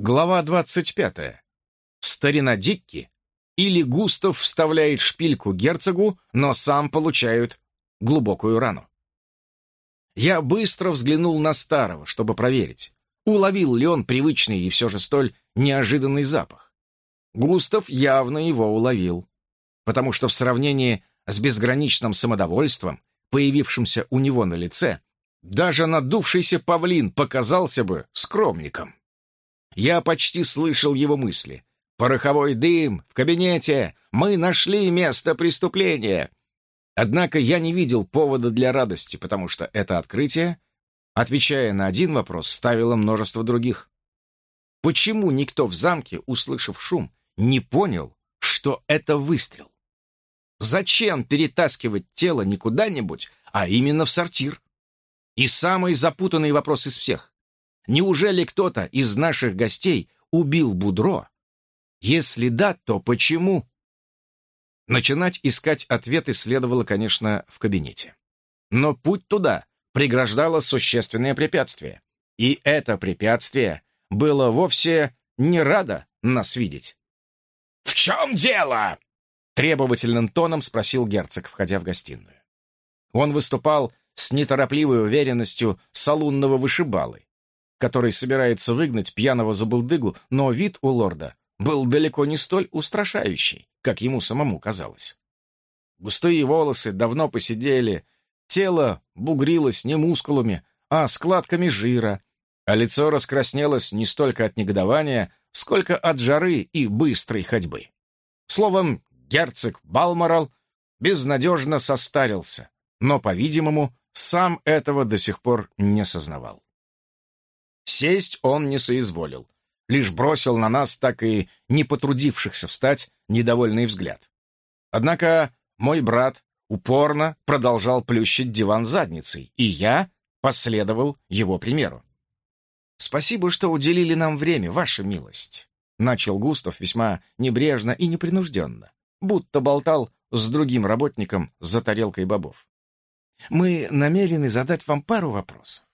Глава 25. Старина Дикки или Густав вставляет шпильку герцогу, но сам получает глубокую рану. Я быстро взглянул на старого, чтобы проверить, уловил ли он привычный и все же столь неожиданный запах. Густав явно его уловил, потому что в сравнении с безграничным самодовольством, появившимся у него на лице, даже надувшийся павлин показался бы скромником. Я почти слышал его мысли. «Пороховой дым! В кабинете! Мы нашли место преступления!» Однако я не видел повода для радости, потому что это открытие, отвечая на один вопрос, ставило множество других. Почему никто в замке, услышав шум, не понял, что это выстрел? Зачем перетаскивать тело не куда-нибудь, а именно в сортир? И самый запутанный вопрос из всех. Неужели кто-то из наших гостей убил Будро? Если да, то почему? Начинать искать ответы следовало, конечно, в кабинете. Но путь туда преграждало существенное препятствие. И это препятствие было вовсе не радо нас видеть. «В чем дело?» Требовательным тоном спросил герцог, входя в гостиную. Он выступал с неторопливой уверенностью салунного вышибалы, который собирается выгнать пьяного забулдыгу, но вид у лорда был далеко не столь устрашающий, как ему самому казалось. Густые волосы давно посидели, тело бугрилось не мускулами, а складками жира, а лицо раскраснелось не столько от негодования, сколько от жары и быстрой ходьбы. Словом, герцог Балморал безнадежно состарился, но, по-видимому, сам этого до сих пор не сознавал. Сесть он не соизволил, лишь бросил на нас, так и не потрудившихся встать, недовольный взгляд. Однако мой брат упорно продолжал плющить диван задницей, и я последовал его примеру. «Спасибо, что уделили нам время, ваша милость», — начал Густав весьма небрежно и непринужденно, будто болтал с другим работником за тарелкой бобов. «Мы намерены задать вам пару вопросов.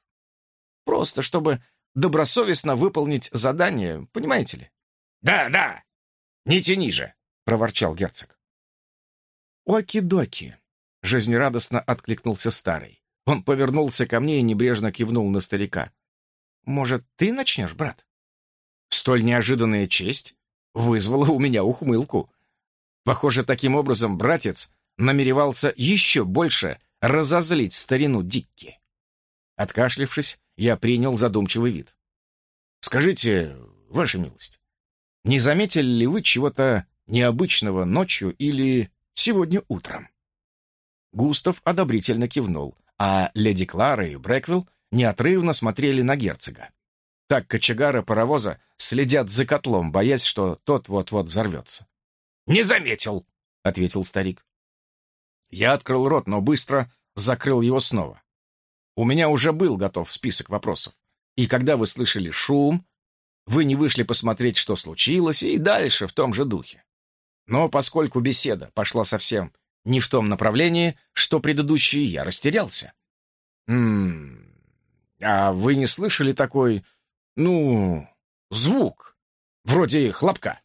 Просто чтобы добросовестно выполнить задание, понимаете ли? «Да, да! Не тяни же!» — проворчал герцог. «Оки-доки!» — жизнерадостно откликнулся старый. Он повернулся ко мне и небрежно кивнул на старика. «Может, ты начнешь, брат?» Столь неожиданная честь вызвала у меня ухмылку. Похоже, таким образом братец намеревался еще больше разозлить старину Дикки. Откашлившись, я принял задумчивый вид. «Скажите, ваша милость, не заметили ли вы чего-то необычного ночью или сегодня утром?» Густав одобрительно кивнул, а леди Клара и Брэквилл неотрывно смотрели на герцога. Так кочегары паровоза следят за котлом, боясь, что тот вот-вот взорвется. «Не заметил», — ответил старик. Я открыл рот, но быстро закрыл его снова. У меня уже был готов список вопросов. И когда вы слышали шум, вы не вышли посмотреть, что случилось, и дальше в том же духе. Но поскольку беседа пошла совсем не в том направлении, что предыдущие, я растерялся. «М а вы не слышали такой, ну, звук, вроде хлопка?»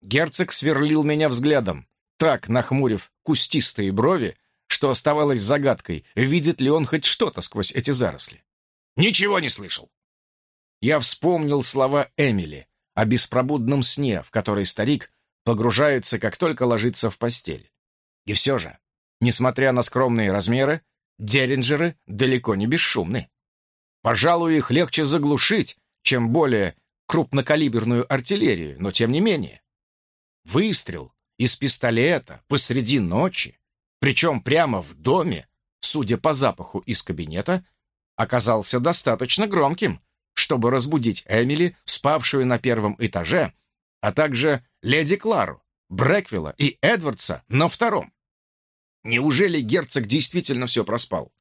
Герцог сверлил меня взглядом, так нахмурив кустистые брови, что оставалось загадкой, видит ли он хоть что-то сквозь эти заросли. «Ничего не слышал!» Я вспомнил слова Эмили о беспробудном сне, в который старик погружается, как только ложится в постель. И все же, несмотря на скромные размеры, Деринджеры далеко не бесшумны. Пожалуй, их легче заглушить, чем более крупнокалиберную артиллерию, но тем не менее. Выстрел из пистолета посреди ночи причем прямо в доме, судя по запаху из кабинета, оказался достаточно громким, чтобы разбудить Эмили, спавшую на первом этаже, а также леди Клару, Брэквилла и Эдвардса на втором. Неужели герцог действительно все проспал?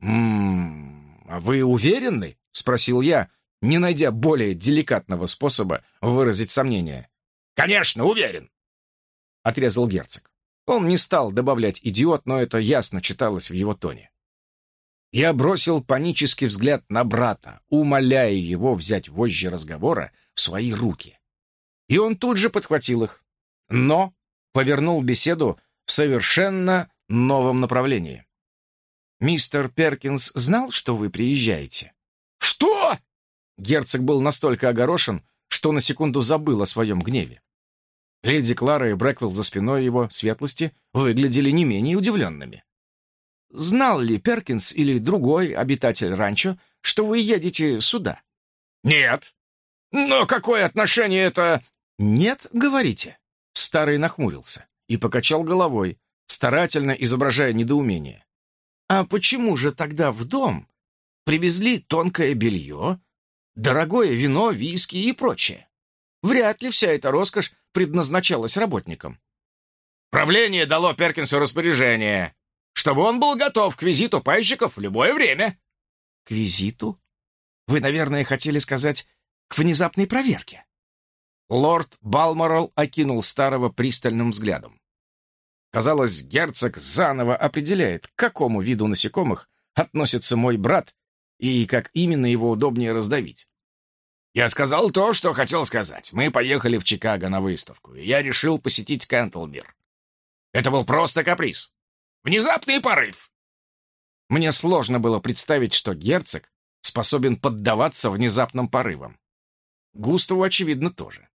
«М-м, а вы уверены?» — спросил я, не найдя более деликатного способа выразить сомнение. «Конечно, уверен!» — отрезал герцог. Он не стал добавлять «идиот», но это ясно читалось в его тоне. Я бросил панический взгляд на брата, умоляя его взять вожжи разговора, в свои руки. И он тут же подхватил их, но повернул беседу в совершенно новом направлении. «Мистер Перкинс знал, что вы приезжаете?» «Что?» Герцог был настолько огорошен, что на секунду забыл о своем гневе. Леди Клара и Брэквилл за спиной его светлости выглядели не менее удивленными. «Знал ли Перкинс или другой обитатель ранчо, что вы едете сюда?» «Нет». «Но какое отношение это...» «Нет, говорите». Старый нахмурился и покачал головой, старательно изображая недоумение. «А почему же тогда в дом привезли тонкое белье, дорогое вино, виски и прочее? Вряд ли вся эта роскошь предназначалась работникам». «Правление дало Перкинсу распоряжение, чтобы он был готов к визиту пайщиков в любое время». «К визиту? Вы, наверное, хотели сказать, к внезапной проверке?» Лорд Балморал окинул старого пристальным взглядом. Казалось, герцог заново определяет, к какому виду насекомых относится мой брат и как именно его удобнее раздавить. «Я сказал то, что хотел сказать. Мы поехали в Чикаго на выставку, и я решил посетить Кентлмир. Это был просто каприз. Внезапный порыв!» Мне сложно было представить, что герцог способен поддаваться внезапным порывам. Густаву, очевидно, тоже.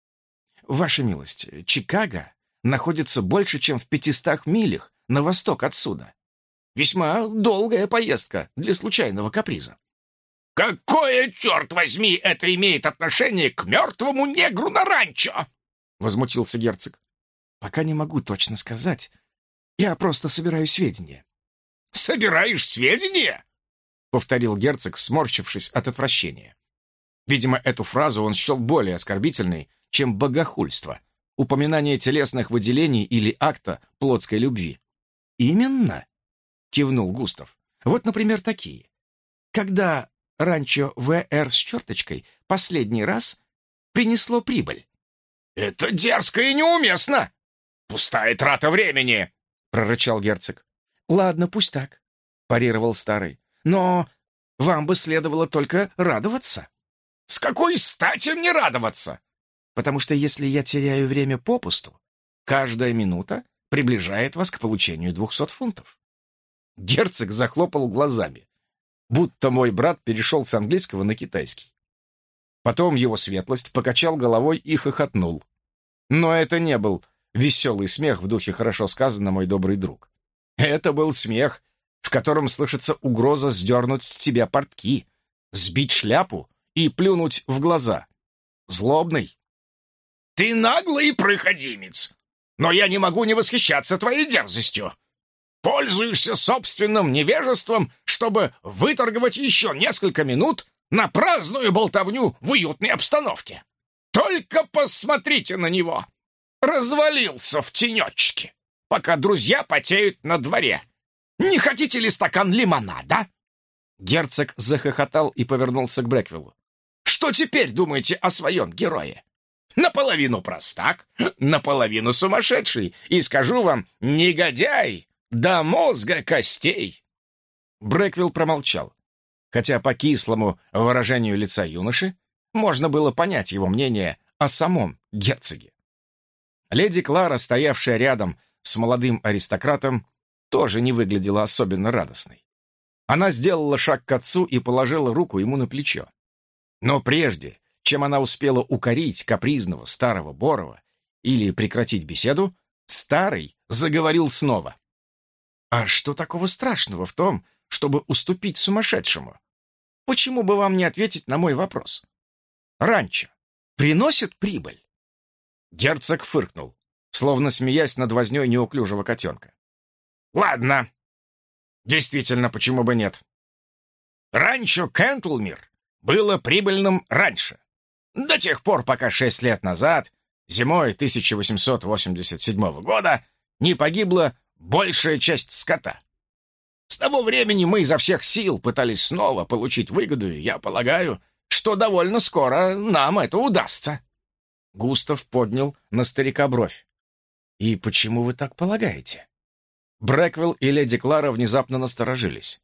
Ваша милость, Чикаго находится больше, чем в пятистах милях на восток отсюда. Весьма долгая поездка для случайного каприза. «Какое, черт возьми, это имеет отношение к мертвому негру на ранчо?» — возмутился герцог. «Пока не могу точно сказать. Я просто собираю сведения». «Собираешь сведения?» — повторил герцог, сморщившись от отвращения. Видимо, эту фразу он счел более оскорбительной, чем богохульство, упоминание телесных выделений или акта плотской любви. «Именно?» — кивнул Густав. «Вот, например, такие. Когда ранчо ВР с черточкой последний раз принесло прибыль?» «Это дерзко и неуместно! Пустая трата времени!» — прорычал герцог. «Ладно, пусть так», — парировал старый. «Но вам бы следовало только радоваться». «С какой стати мне радоваться?» потому что если я теряю время попусту, каждая минута приближает вас к получению двухсот фунтов. Герцог захлопал глазами, будто мой брат перешел с английского на китайский. Потом его светлость покачал головой и хохотнул. Но это не был веселый смех в духе «хорошо сказано, мой добрый друг». Это был смех, в котором слышится угроза сдернуть с тебя портки, сбить шляпу и плюнуть в глаза. Злобный, ты наглый проходимец, но я не могу не восхищаться твоей дерзостью. Пользуешься собственным невежеством, чтобы выторговать еще несколько минут на праздную болтовню в уютной обстановке. Только посмотрите на него! Развалился в тенечке, пока друзья потеют на дворе. Не хотите ли стакан лимонада?» Герцог захохотал и повернулся к Брэквиллу. «Что теперь думаете о своем герое? Наполовину простак, наполовину сумасшедший. И скажу вам, негодяй до мозга костей. Брэквилл промолчал, хотя по кислому выражению лица юноши можно было понять его мнение о самом герцоге. Леди Клара, стоявшая рядом с молодым аристократом, тоже не выглядела особенно радостной. Она сделала шаг к отцу и положила руку ему на плечо. Но прежде, чем она успела укорить капризного старого Борова или прекратить беседу, старый заговорил снова. «А что такого страшного в том, чтобы уступить сумасшедшему? Почему бы вам не ответить на мой вопрос? Ранчо приносит прибыль?» Герцог фыркнул, словно смеясь над вознёй неуклюжего котенка. «Ладно. Действительно, почему бы нет? Ранчо Кентлмир было прибыльным раньше. До тех пор, пока шесть лет назад, зимой 1887 года, не погибла большая часть скота. С того времени мы изо всех сил пытались снова получить выгоду, и я полагаю, что довольно скоро нам это удастся. Густав поднял на старика бровь. «И почему вы так полагаете?» Брэквилл и леди Клара внезапно насторожились.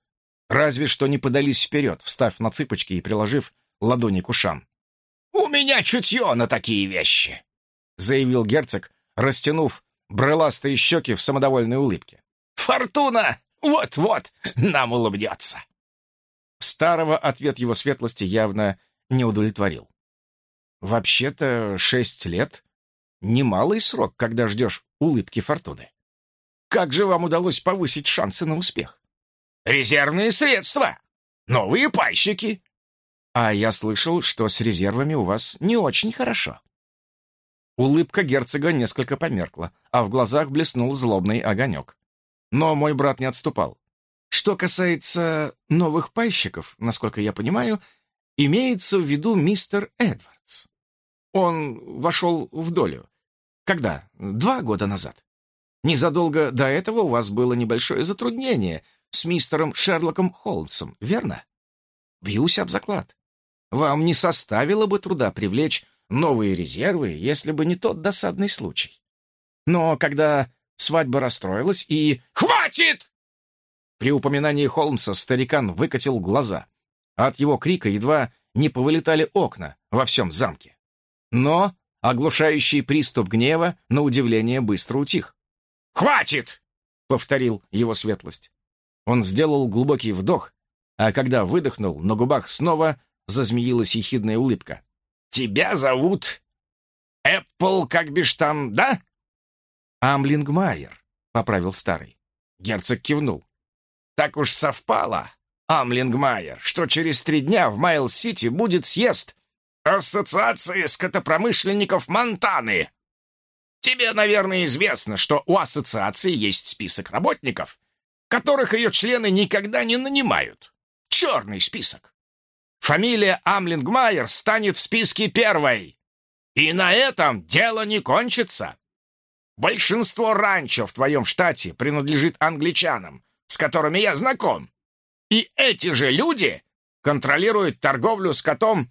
Разве что не подались вперед, встав на цыпочки и приложив ладони к ушам. У меня чутье на такие вещи!» — заявил герцог, растянув брыластые щеки в самодовольной улыбке. «Фортуна вот-вот нам улыбнется!» Старого ответ его светлости явно не удовлетворил. «Вообще-то шесть лет — немалый срок, когда ждешь улыбки фортуны. Как же вам удалось повысить шансы на успех?» «Резервные средства! Новые пайщики!» «А я слышал, что с резервами у вас не очень хорошо». Улыбка герцога несколько померкла, а в глазах блеснул злобный огонек. Но мой брат не отступал. Что касается новых пайщиков, насколько я понимаю, имеется в виду мистер Эдвардс. Он вошел в долю. Когда? Два года назад. Незадолго до этого у вас было небольшое затруднение с мистером Шерлоком Холмсом, верно? Бьюсь об заклад. Вам не составило бы труда привлечь новые резервы, если бы не тот досадный случай. Но когда свадьба расстроилась и... «Хватит!» При упоминании Холмса старикан выкатил глаза. От его крика едва не повылетали окна во всем замке. Но оглушающий приступ гнева, на удивление, быстро утих. «Хватит!» — повторил его светлость. Он сделал глубокий вдох, а когда выдохнул, на губах снова зазмеилась ехидная улыбка. Тебя зовут Эппл, как бишь там, да?» «Амлингмайер», — поправил старый. Герцог кивнул. «Так уж совпало, Амлингмайер, что через три дня в Майл-Сити будет съезд Ассоциации скотопромышленников Монтаны. Тебе, наверное, известно, что у ассоциации есть список работников, которых ее члены никогда не нанимают. Черный список фамилия Амлингмайер станет в списке первой. И на этом дело не кончится. Большинство ранчо в твоем штате принадлежит англичанам, с которыми я знаком. И эти же люди контролируют торговлю скотом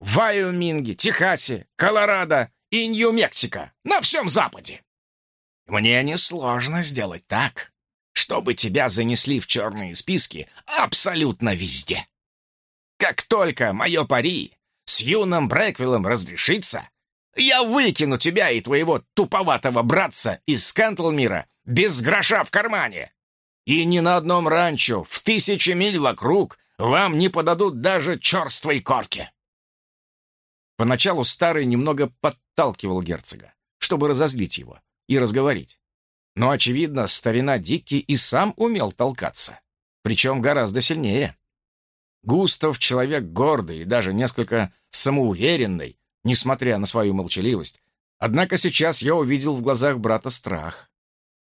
в Вайоминге, Техасе, Колорадо и Нью-Мексико, на всем Западе. Мне несложно сделать так, чтобы тебя занесли в черные списки абсолютно везде. Как только мое пари с юным Брэквиллом разрешится, я выкину тебя и твоего туповатого братца из Скантлмира без гроша в кармане. И ни на одном ранчо в тысячи миль вокруг вам не подадут даже черствой корки. Поначалу старый немного подталкивал герцога, чтобы разозлить его и разговорить. Но, очевидно, старина Дикки и сам умел толкаться, причем гораздо сильнее. Густав — человек гордый и даже несколько самоуверенный, несмотря на свою молчаливость. Однако сейчас я увидел в глазах брата страх.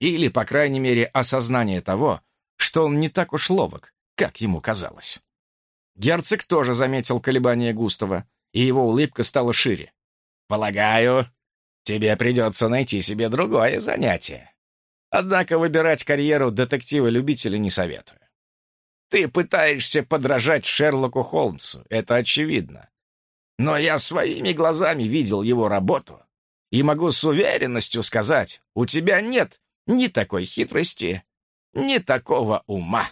Или, по крайней мере, осознание того, что он не так уж ловок, как ему казалось. Герцог тоже заметил колебания Густава, и его улыбка стала шире. «Полагаю, тебе придется найти себе другое занятие. Однако выбирать карьеру детектива-любителя не советую. Ты пытаешься подражать Шерлоку Холмсу, это очевидно. Но я своими глазами видел его работу и могу с уверенностью сказать, у тебя нет ни такой хитрости, ни такого ума.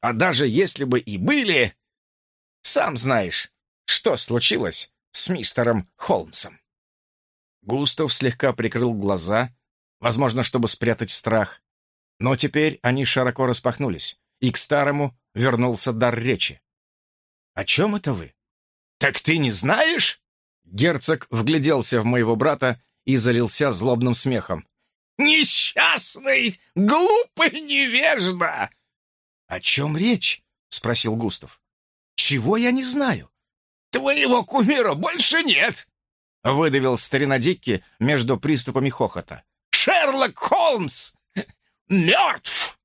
А даже если бы и были, сам знаешь, что случилось с мистером Холмсом. Густав слегка прикрыл глаза, возможно, чтобы спрятать страх, но теперь они широко распахнулись и к старому вернулся дар речи. «О чем это вы?» «Так ты не знаешь?» Герцог вгляделся в моего брата и залился злобным смехом. «Несчастный, глупый невежда!» «О чем речь?» — спросил Густав. «Чего я не знаю?» «Твоего кумира больше нет!» — выдавил старина Дикки между приступами хохота. «Шерлок Холмс мертв!»